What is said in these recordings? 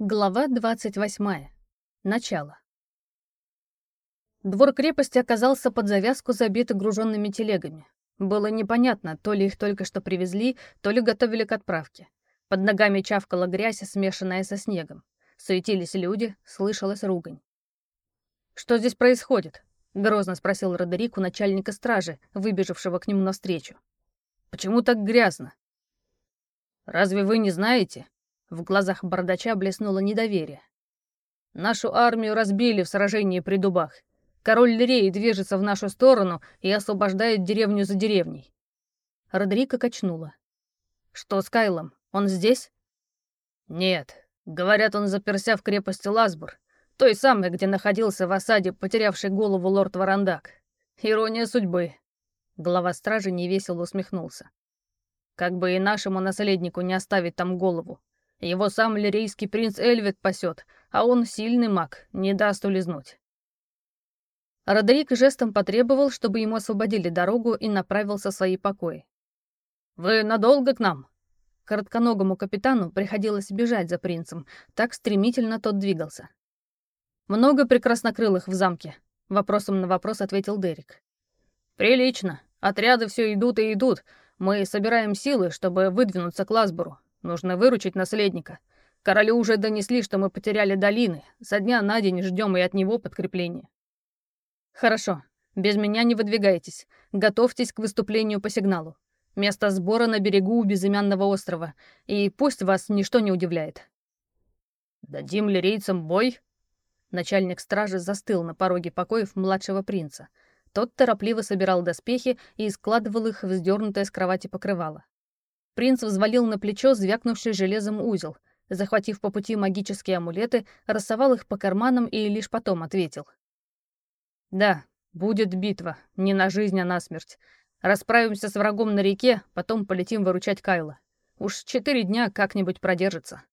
Глава 28. Начало. Двор крепости оказался под завязку забит груженными телегами. Было непонятно, то ли их только что привезли, то ли готовили к отправке. Под ногами чавкала грязь, смешанная со снегом. Суетились люди, слышалась ругань. «Что здесь происходит?» — грозно спросил Родерик у начальника стражи, выбежавшего к нему навстречу. «Почему так грязно?» «Разве вы не знаете?» В глазах бардача блеснуло недоверие. «Нашу армию разбили в сражении при дубах. Король Лирей движется в нашу сторону и освобождает деревню за деревней». Родерика качнула. «Что с Кайлом? Он здесь?» «Нет. Говорят, он заперся в крепости Ласбур, той самой, где находился в осаде потерявший голову лорд Варандак. Ирония судьбы». Глава стражи невесело усмехнулся. «Как бы и нашему наследнику не оставить там голову. Его сам лирейский принц Эльвет пасет, а он сильный маг, не даст улизнуть. Родерик жестом потребовал, чтобы ему освободили дорогу и направился в свои покои. «Вы надолго к нам?» Коротконогому капитану приходилось бежать за принцем, так стремительно тот двигался. «Много прекраснокрылых в замке?» — вопросом на вопрос ответил Дерек. «Прилично. Отряды все идут и идут. Мы собираем силы, чтобы выдвинуться к Ласбору. Нужно выручить наследника. Королю уже донесли, что мы потеряли долины. Со дня на день ждем и от него подкрепления. Хорошо. Без меня не выдвигайтесь. Готовьтесь к выступлению по сигналу. Место сбора на берегу безымянного острова. И пусть вас ничто не удивляет. Дадим лирейцам бой? Начальник стражи застыл на пороге покоев младшего принца. Тот торопливо собирал доспехи и складывал их в сдернутое с кровати покрывало. Принц взвалил на плечо звякнувший железом узел, захватив по пути магические амулеты, рассовал их по карманам и лишь потом ответил. «Да, будет битва, не на жизнь, а на смерть. Расправимся с врагом на реке, потом полетим выручать Кайла. Уж четыре дня как-нибудь продержится».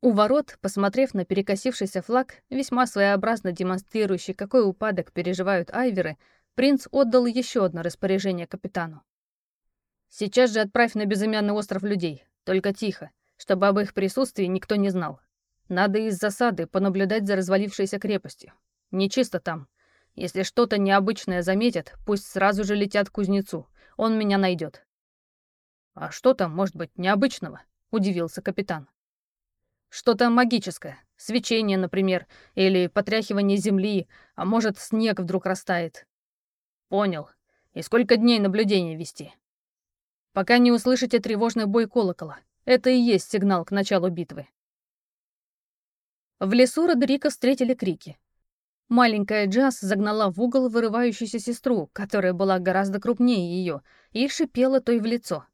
У ворот, посмотрев на перекосившийся флаг, весьма своеобразно демонстрирующий, какой упадок переживают айверы, принц отдал еще одно распоряжение капитану. Сейчас же отправь на безымянный остров людей, только тихо, чтобы об их присутствии никто не знал. Надо из засады понаблюдать за развалившейся крепостью. Нечисто там. Если что-то необычное заметят, пусть сразу же летят к кузнецу. Он меня найдет. «А что там может быть необычного?» — удивился капитан. «Что-то магическое. Свечение, например, или потряхивание земли, а может, снег вдруг растает». «Понял. И сколько дней наблюдения вести?» Пока не услышите тревожный бой колокола. Это и есть сигнал к началу битвы. В лесу Родерика встретили крики. Маленькая Джаз загнала в угол вырывающуюся сестру, которая была гораздо крупнее ее, и шипела той в лицо.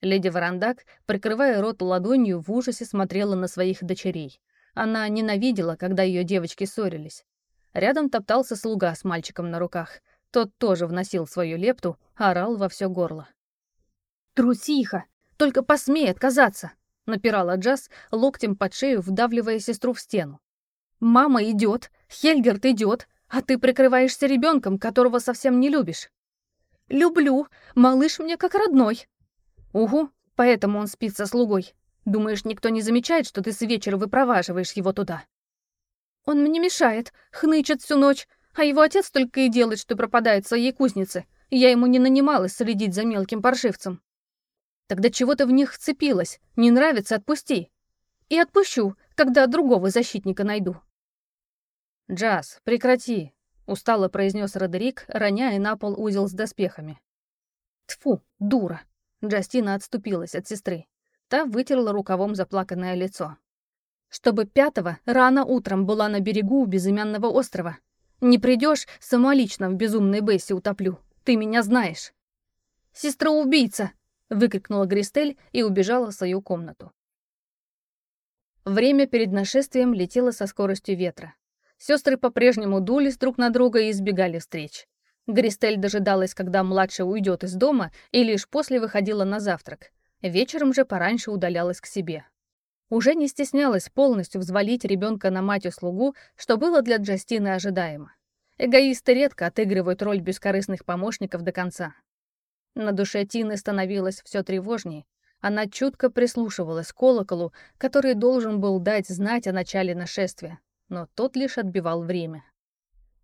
Леди Варандак, прикрывая рот ладонью, в ужасе смотрела на своих дочерей. Она ненавидела, когда ее девочки ссорились. Рядом топтался слуга с мальчиком на руках. Тот тоже вносил свою лепту, орал во все горло. «Трусиха! Только посмей отказаться!» — напирала Джаз, локтем под шею вдавливая сестру в стену. «Мама идет, Хельгерт идет, а ты прикрываешься ребенком, которого совсем не любишь». «Люблю, малыш мне как родной». «Угу, поэтому он спит со слугой. Думаешь, никто не замечает, что ты с вечера выпроваживаешь его туда?» «Он мне мешает, хнычет всю ночь, а его отец только и делает, что пропадает в своей кузнице. Я ему не нанималась следить за мелким паршивцем». Тогда чего ты в них вцепилась? Не нравится — отпусти. И отпущу, когда другого защитника найду. «Джаз, прекрати», — устало произнес Родерик, роняя на пол узел с доспехами. Тфу, дура. Джастина отступилась от сестры. Та вытерла рукавом заплаканное лицо. «Чтобы пятого рано утром была на берегу у безымянного острова. Не придешь, самолично в безумной Бессе утоплю. Ты меня знаешь». «Сестра-убийца!» Выкрикнула Гристель и убежала в свою комнату. Время перед нашествием летело со скоростью ветра. Сестры по-прежнему дулись друг на друга и избегали встреч. Гристель дожидалась, когда младшая уйдет из дома, и лишь после выходила на завтрак. Вечером же пораньше удалялась к себе. Уже не стеснялась полностью взвалить ребенка на мать-услугу, что было для Джастины ожидаемо. Эгоисты редко отыгрывают роль бескорыстных помощников до конца. На душе Тины становилось все тревожнее. Она чутко прислушивалась к колоколу, который должен был дать знать о начале нашествия, но тот лишь отбивал время.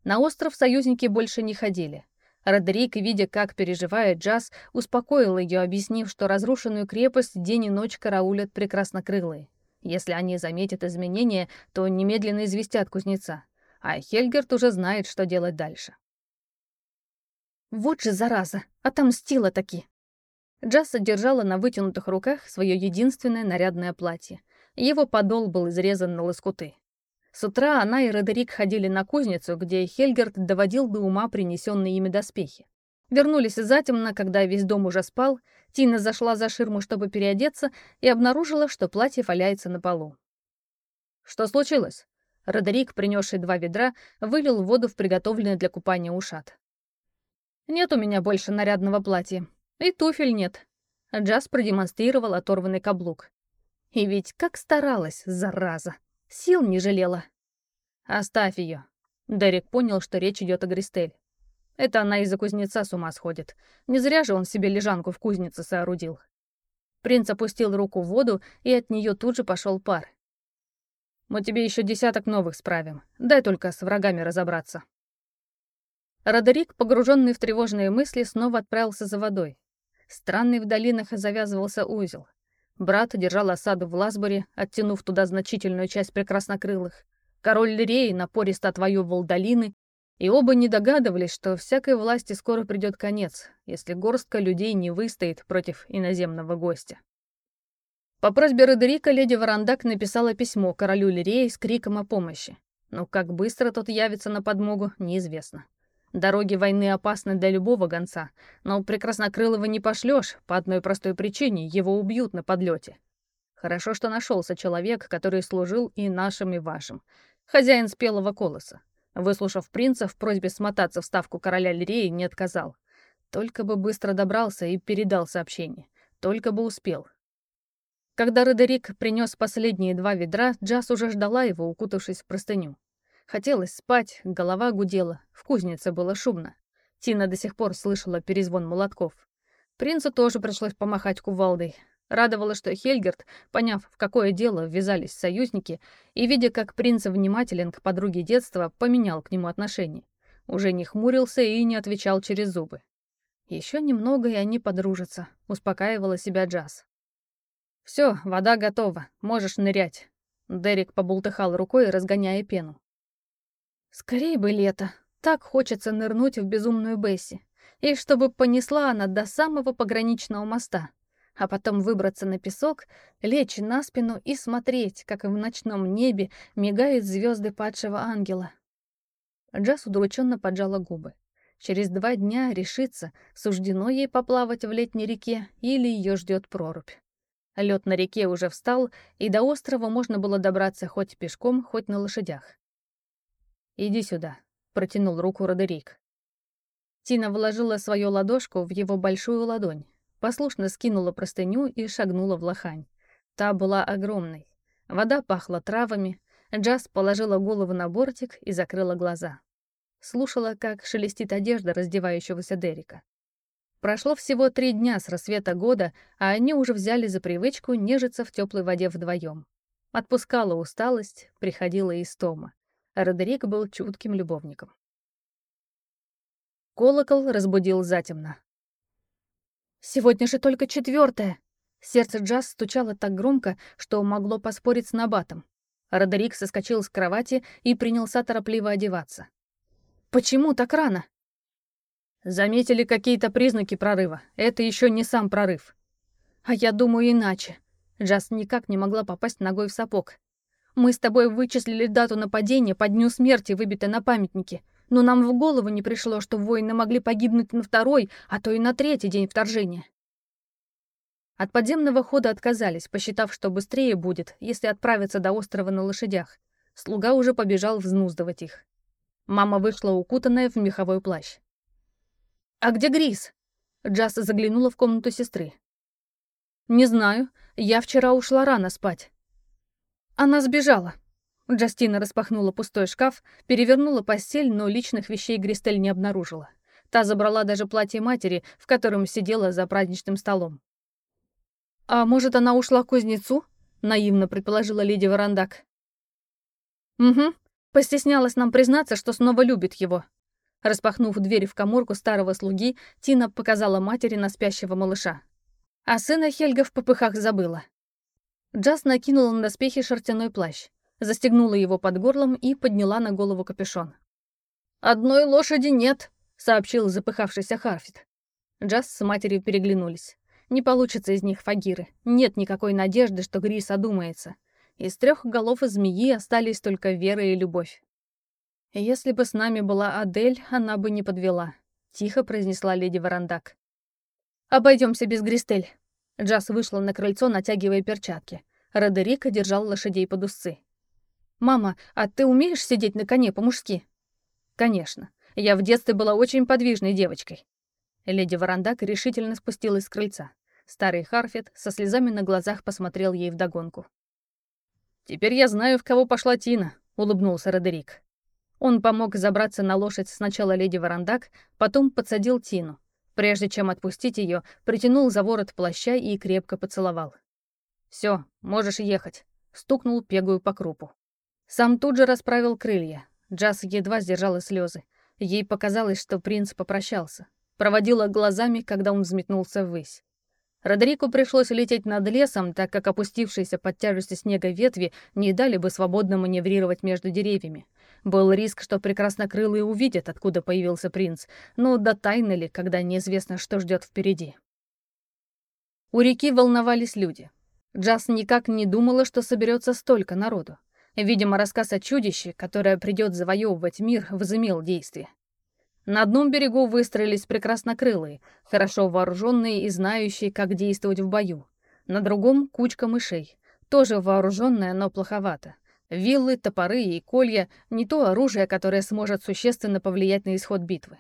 На остров союзники больше не ходили. Родерик, видя, как переживает Джаз, успокоил ее, объяснив, что разрушенную крепость день и ночь караулят прекраснокрылые. Если они заметят изменения, то немедленно известят кузнеца. А Хельгерт уже знает, что делать дальше. Вот же зараза, отомстила таки. Джасса держала на вытянутых руках свое единственное нарядное платье. Его подол был изрезан на лоскуты. С утра она и Родерик ходили на кузницу, где Хельгерт доводил до ума принесенные ими доспехи. Вернулись затемно, когда весь дом уже спал, Тина зашла за ширму, чтобы переодеться, и обнаружила, что платье валяется на полу. «Что случилось?» Родерик, принесший два ведра, вылил воду в приготовленный для купания ушат. «Нет у меня больше нарядного платья. И туфель нет». Джаз продемонстрировал оторванный каблук. И ведь как старалась, зараза. Сил не жалела. «Оставь ее. Дерек понял, что речь идет о Гристель. Это она из-за кузнеца с ума сходит. Не зря же он себе лежанку в кузнице соорудил. Принц опустил руку в воду, и от нее тут же пошел пар. Мы тебе еще десяток новых справим. Дай только с врагами разобраться. Родерик, погруженный в тревожные мысли, снова отправился за водой. Странный в долинах завязывался узел. Брат держал осаду в Ласборе, оттянув туда значительную часть прекраснокрылых. Король Лиреи напористо отвоевывал долины, и оба не догадывались, что всякой власти скоро придет конец, если горстка людей не выстоит против иноземного гостя. По просьбе Родерика леди Варандак написала письмо королю Лиреи с криком о помощи. Но как быстро тот явится на подмогу, неизвестно. Дороги войны опасны для любого гонца, но Прекраснокрылого не пошлешь по одной простой причине, его убьют на подлете. Хорошо, что нашелся человек, который служил и нашим, и вашим. Хозяин спелого колоса. Выслушав принца, в просьбе смотаться в ставку короля Лиреи не отказал. Только бы быстро добрался и передал сообщение. Только бы успел. Когда Родерик принес последние два ведра, Джаз уже ждала его, укутавшись в простыню. Хотелось спать, голова гудела, в кузнице было шумно. Тина до сих пор слышала перезвон молотков. Принцу тоже пришлось помахать кувалдой. Радовало, что Хельгерт, поняв, в какое дело ввязались союзники, и, видя, как принц внимателен к подруге детства, поменял к нему отношение. Уже не хмурился и не отвечал через зубы. Еще немного, и они подружатся, успокаивала себя Джаз. Все, вода готова, можешь нырять. Дерек побултыхал рукой, разгоняя пену. Скорее бы лето. Так хочется нырнуть в безумную Бесси. И чтобы понесла она до самого пограничного моста. А потом выбраться на песок, лечь на спину и смотреть, как в ночном небе мигают звезды падшего ангела. Джаз удрученно поджала губы. Через два дня решится, суждено ей поплавать в летней реке или ее ждет прорубь. Лед на реке уже встал, и до острова можно было добраться хоть пешком, хоть на лошадях. «Иди сюда», — протянул руку Родерик. Тина вложила свою ладошку в его большую ладонь, послушно скинула простыню и шагнула в лохань. Та была огромной. Вода пахла травами, Джаз положила голову на бортик и закрыла глаза. Слушала, как шелестит одежда раздевающегося Дерека. Прошло всего три дня с рассвета года, а они уже взяли за привычку нежиться в теплой воде вдвоем. Отпускала усталость, приходила истома. Родерик был чутким любовником. Колокол разбудил затемно. «Сегодня же только четвертое!» Сердце Джаз стучало так громко, что могло поспорить с Набатом. Родерик соскочил с кровати и принялся торопливо одеваться. «Почему так рано?» «Заметили какие-то признаки прорыва. Это еще не сам прорыв». «А я думаю иначе». Джаз никак не могла попасть ногой в сапог. Мы с тобой вычислили дату нападения по дню смерти, выбитой на памятнике. Но нам в голову не пришло, что воины могли погибнуть на второй, а то и на третий день вторжения. От подземного хода отказались, посчитав, что быстрее будет, если отправиться до острова на лошадях. Слуга уже побежал взнуздывать их. Мама вышла укутанная в меховой плащ. «А где Грис?» Джаз заглянула в комнату сестры. «Не знаю. Я вчера ушла рано спать. Она сбежала. Джастина распахнула пустой шкаф, перевернула постель, но личных вещей Гристель не обнаружила. Та забрала даже платье матери, в котором сидела за праздничным столом. «А может, она ушла к кузнецу?» — наивно предположила леди Варандак. «Угу. Постеснялась нам признаться, что снова любит его». Распахнув дверь в коморку старого слуги, Тина показала матери на спящего малыша. А сына Хельга в попыхах забыла. Джаз накинула на доспехи шерстяной плащ, застегнула его под горлом и подняла на голову капюшон. «Одной лошади нет», — сообщил запыхавшийся Харфит. Джаз с матерью переглянулись. Не получится из них фагиры. Нет никакой надежды, что Грис одумается. Из трех голов змеи остались только вера и любовь. «Если бы с нами была Адель, она бы не подвела», — тихо произнесла леди Варандак. Обойдемся без Гристель». Джаз вышла на крыльцо, натягивая перчатки. Родерика держал лошадей под усы. «Мама, а ты умеешь сидеть на коне по-мужски?» «Конечно. Я в детстве была очень подвижной девочкой». Леди Варандак решительно спустилась с крыльца. Старый Харфет со слезами на глазах посмотрел ей вдогонку. «Теперь я знаю, в кого пошла Тина», — улыбнулся Родерик. Он помог забраться на лошадь сначала леди Варандак, потом подсадил Тину. Прежде чем отпустить ее, притянул за ворот плаща и крепко поцеловал. «Все, можешь ехать», — стукнул пегую по крупу. Сам тут же расправил крылья. Джаз едва сдержала слезы. Ей показалось, что принц попрощался. Проводила глазами, когда он взметнулся ввысь. Родерику пришлось лететь над лесом, так как опустившиеся под тяжестью снега ветви не дали бы свободно маневрировать между деревьями. Был риск, что прекраснокрылые увидят, откуда появился принц, но до тайны ли, когда неизвестно, что ждет впереди. У реки волновались люди. Джаз никак не думала, что соберется столько народу. Видимо, рассказ о чудище, которое придет завоевывать мир, возымел действие. На одном берегу выстроились прекраснокрылые, хорошо вооруженные и знающие, как действовать в бою. На другом — кучка мышей, тоже вооруженная, но плоховато. Виллы, топоры и колья — не то оружие, которое сможет существенно повлиять на исход битвы.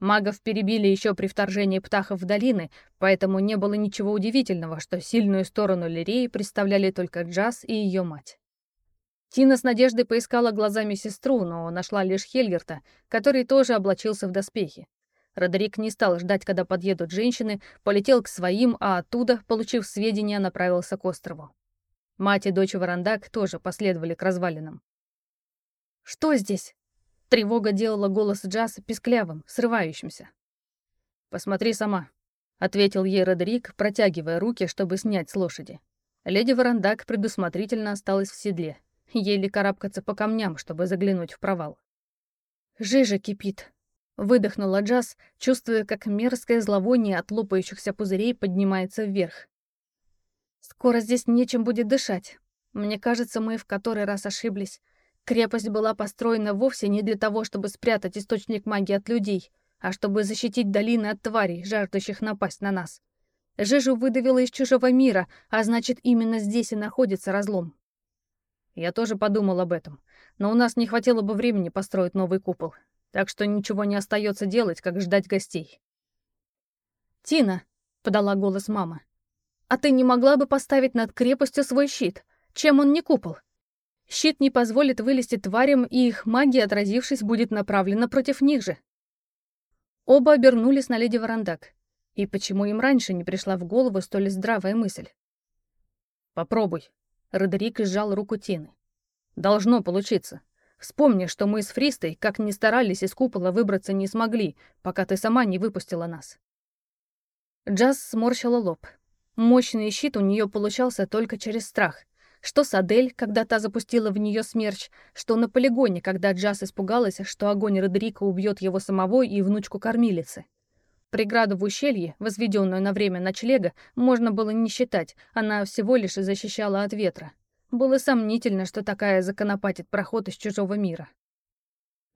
Магов перебили еще при вторжении птахов в долины, поэтому не было ничего удивительного, что сильную сторону Лиреи представляли только Джаз и ее мать. Тина с надеждой поискала глазами сестру, но нашла лишь Хельгерта, который тоже облачился в доспехи. Родерик не стал ждать, когда подъедут женщины, полетел к своим, а оттуда, получив сведения, направился к острову. Мать и дочь Варандак тоже последовали к развалинам. «Что здесь?» Тревога делала голос Джаса писклявым, срывающимся. «Посмотри сама», — ответил ей Родерик, протягивая руки, чтобы снять с лошади. Леди Варандак предусмотрительно осталась в седле еле карабкаться по камням, чтобы заглянуть в провал. «Жижа кипит», — выдохнула Джаз, чувствуя, как мерзкое зловоние от лопающихся пузырей поднимается вверх. «Скоро здесь нечем будет дышать. Мне кажется, мы в который раз ошиблись. Крепость была построена вовсе не для того, чтобы спрятать источник магии от людей, а чтобы защитить долины от тварей, жаждущих напасть на нас. Жижу выдавила из чужого мира, а значит, именно здесь и находится разлом. Я тоже подумал об этом, но у нас не хватило бы времени построить новый купол, так что ничего не остается делать, как ждать гостей. «Тина», — подала голос мама, — «а ты не могла бы поставить над крепостью свой щит? Чем он не купол? Щит не позволит вылезти тварям, и их магия, отразившись, будет направлена против них же». Оба обернулись на леди Варандак. И почему им раньше не пришла в голову столь здравая мысль? «Попробуй», Родерик сжал руку Тины. «Должно получиться. Вспомни, что мы с Фристой, как ни старались, из купола выбраться не смогли, пока ты сама не выпустила нас». Джаз сморщила лоб. Мощный щит у нее получался только через страх. Что с Адель, когда та запустила в нее смерч, что на полигоне, когда Джаз испугалась, что огонь Родерика убьет его самого и внучку кормилицы. Преграду в ущелье, возведенную на время ночлега, можно было не считать, она всего лишь защищала от ветра. Было сомнительно, что такая законопатит проход из чужого мира.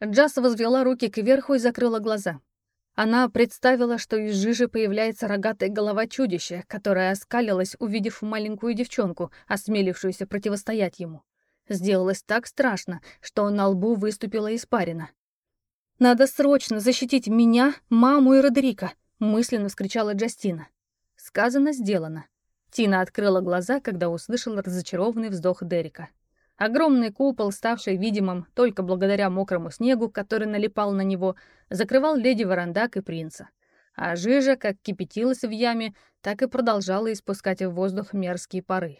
Джаз возвела руки кверху и закрыла глаза. Она представила, что из жижи появляется рогатая голова чудища, которая оскалилась, увидев маленькую девчонку, осмелившуюся противостоять ему. Сделалось так страшно, что на лбу выступила испарина. «Надо срочно защитить меня, маму и Родерика!» — мысленно вскричала Джастина. Сказано, сделано. Тина открыла глаза, когда услышала разочарованный вздох Дерека. Огромный купол, ставший видимым только благодаря мокрому снегу, который налипал на него, закрывал леди Варандак и принца. а жижа как кипятилась в яме, так и продолжала испускать в воздух мерзкие пары.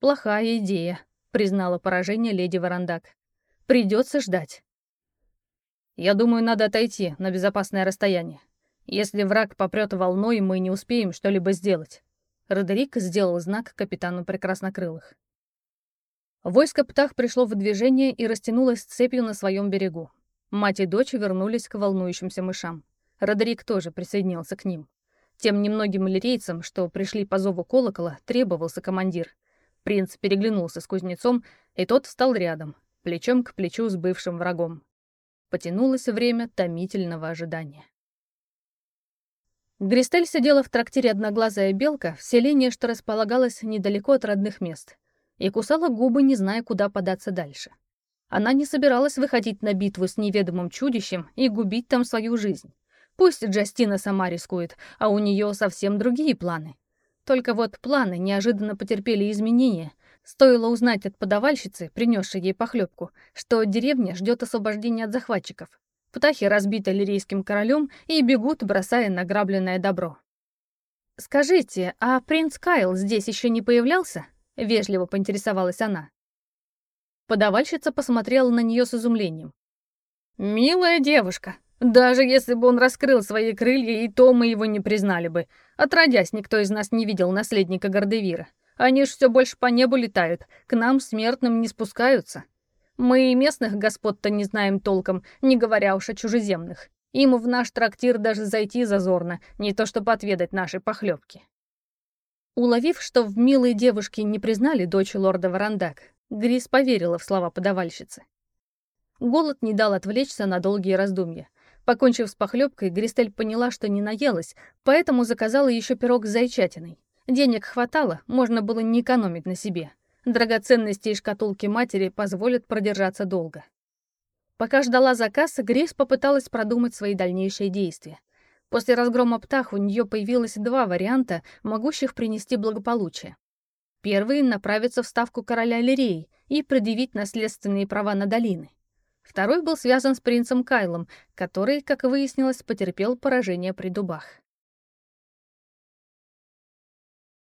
«Плохая идея», — признала поражение леди Варандак. «Придется ждать». «Я думаю, надо отойти на безопасное расстояние. Если враг попрет волной, мы не успеем что-либо сделать». Родерик сделал знак капитану Прекраснокрылых. Войско Птах пришло в движение и растянулось цепью на своем берегу. Мать и дочь вернулись к волнующимся мышам. Родерик тоже присоединился к ним. Тем немногим лирейцам, что пришли по зову колокола, требовался командир. Принц переглянулся с кузнецом, и тот встал рядом, плечом к плечу с бывшим врагом. Потянулось время томительного ожидания. Гристель сидела в трактире «Одноглазая белка» в селении, что располагалось недалеко от родных мест, и кусала губы, не зная, куда податься дальше. Она не собиралась выходить на битву с неведомым чудищем и губить там свою жизнь. Пусть Джастина сама рискует, а у нее совсем другие планы. Только вот планы неожиданно потерпели изменения. Стоило узнать от подавальщицы, принесшей ей похлебку, что деревня ждет освобождения от захватчиков. Птахи разбиты лирийским королем и бегут, бросая награбленное добро. «Скажите, а принц Кайл здесь еще не появлялся?» — вежливо поинтересовалась она. Подавальщица посмотрела на нее с изумлением. «Милая девушка, даже если бы он раскрыл свои крылья, и то мы его не признали бы. Отродясь, никто из нас не видел наследника Гордевира. Они ж все больше по небу летают, к нам, смертным, не спускаются. Мы и местных господ-то не знаем толком, не говоря уж о чужеземных. Им в наш трактир даже зайти зазорно, не то чтобы отведать наши похлебки. Уловив, что в милой девушке не признали дочь лорда Варандак, Грис поверила в слова подавальщицы. Голод не дал отвлечься на долгие раздумья. Покончив с похлебкой, Гристель поняла, что не наелась, поэтому заказала еще пирог с зайчатиной. Денег хватало, можно было не экономить на себе. Драгоценности и шкатулки матери позволят продержаться долго. Пока ждала заказ, Грейс попыталась продумать свои дальнейшие действия. После разгрома птах у нее появилось два варианта, могущих принести благополучие. Первый — направиться в ставку короля Лирей и предъявить наследственные права на долины. Второй был связан с принцем Кайлом, который, как выяснилось, потерпел поражение при дубах.